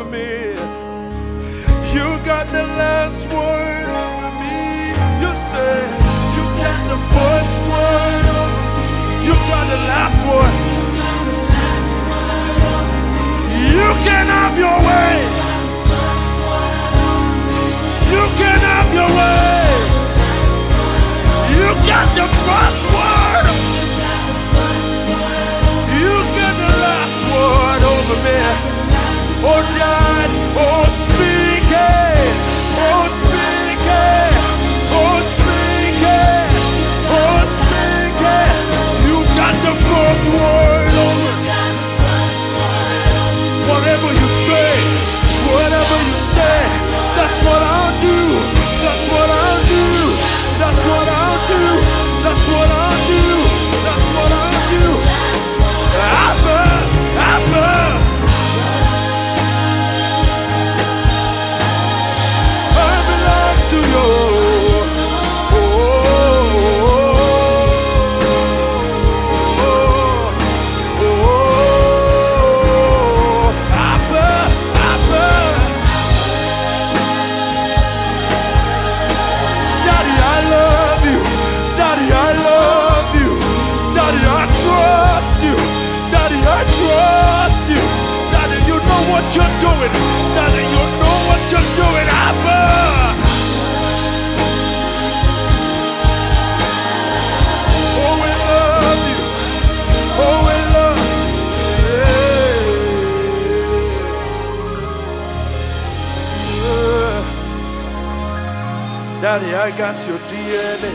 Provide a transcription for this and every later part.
over me. You got the last word over me. You say you got the first word over me. You got the last word. You can have your way. You can have your way. You got the first word. You get the last word over me. Oh God, Daddy, I got your DNA.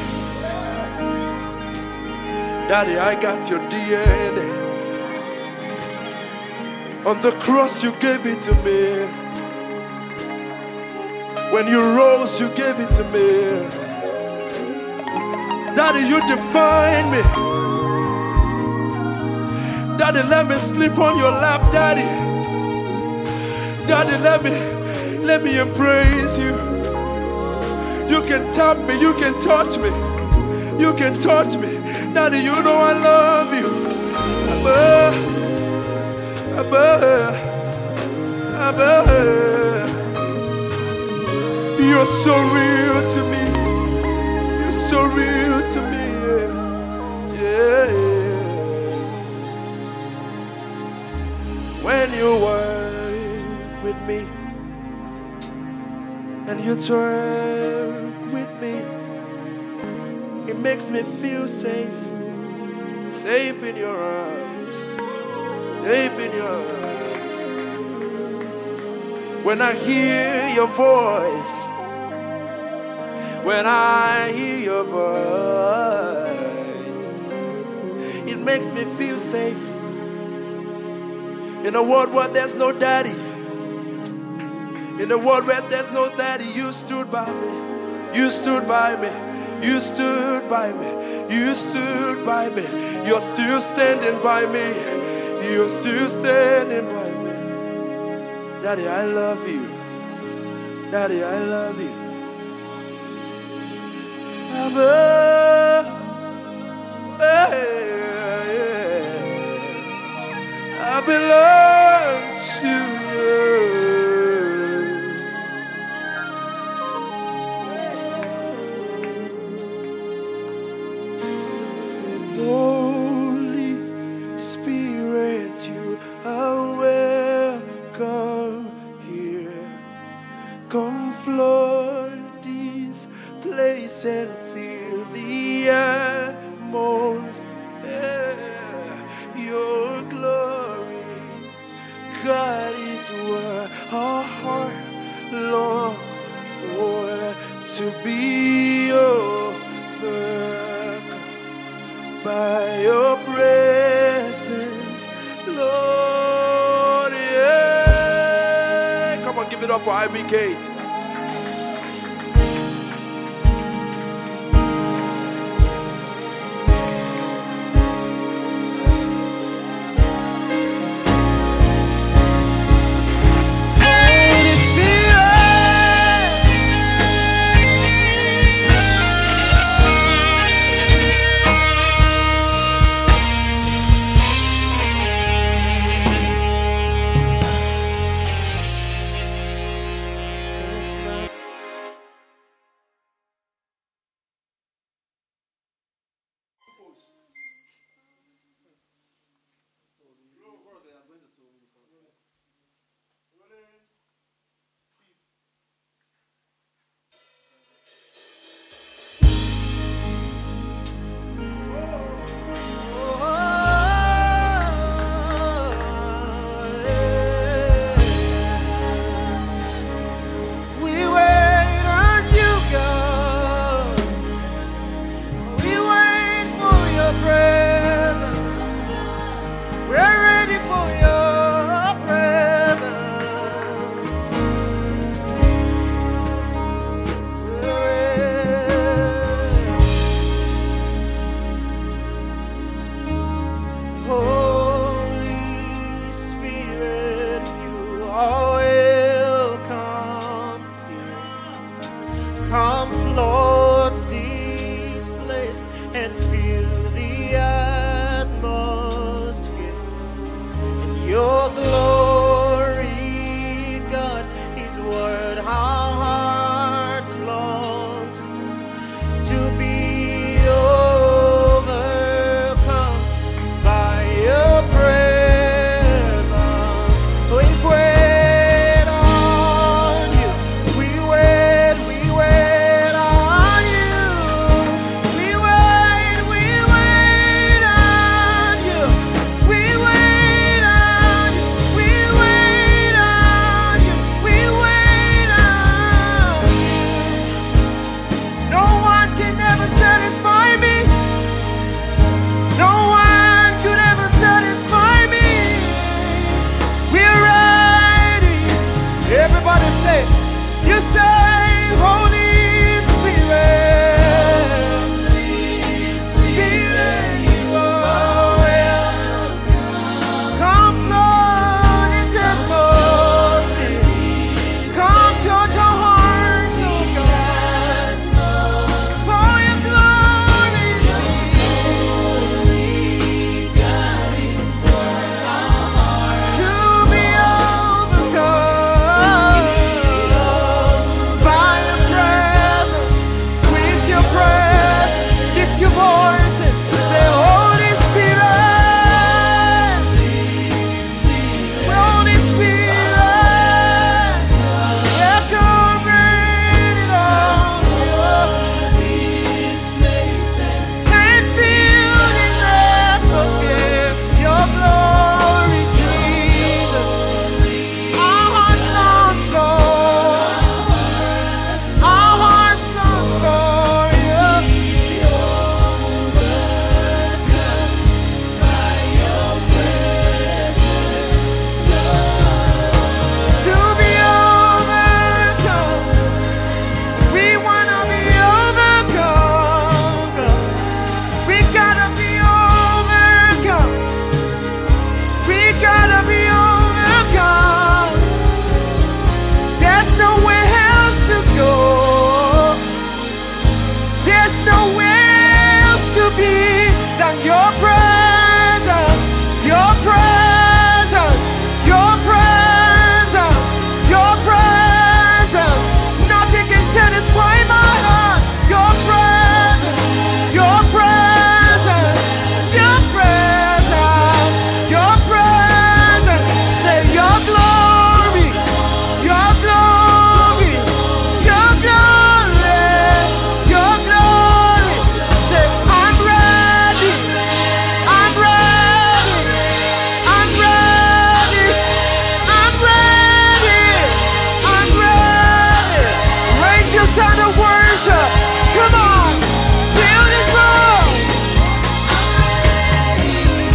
Daddy, I got your DNA. On the cross, you gave it to me. When you rose, you gave it to me. Daddy, you define me. Daddy, let me sleep on your lap, Daddy. Daddy, let me let me embrace you. You can tap me, you can touch me, you can touch me. Now that you know I love you. Abba, Abba, Abba. You're so real to me. You're so real to me. Yeah. yeah. When you work with me and you it makes me feel safe. Safe in your arms. Safe in your arms. When I hear your voice, when I hear your voice, it makes me feel safe. In a world where there's no daddy, in a world where there's no daddy, you stood by me. You stood by me. You stood by me. You stood by me. You're still standing by me. You're still standing by me. Daddy, I love you. Daddy, I love you. Abba, eh, yeah. I belong it up for IBK.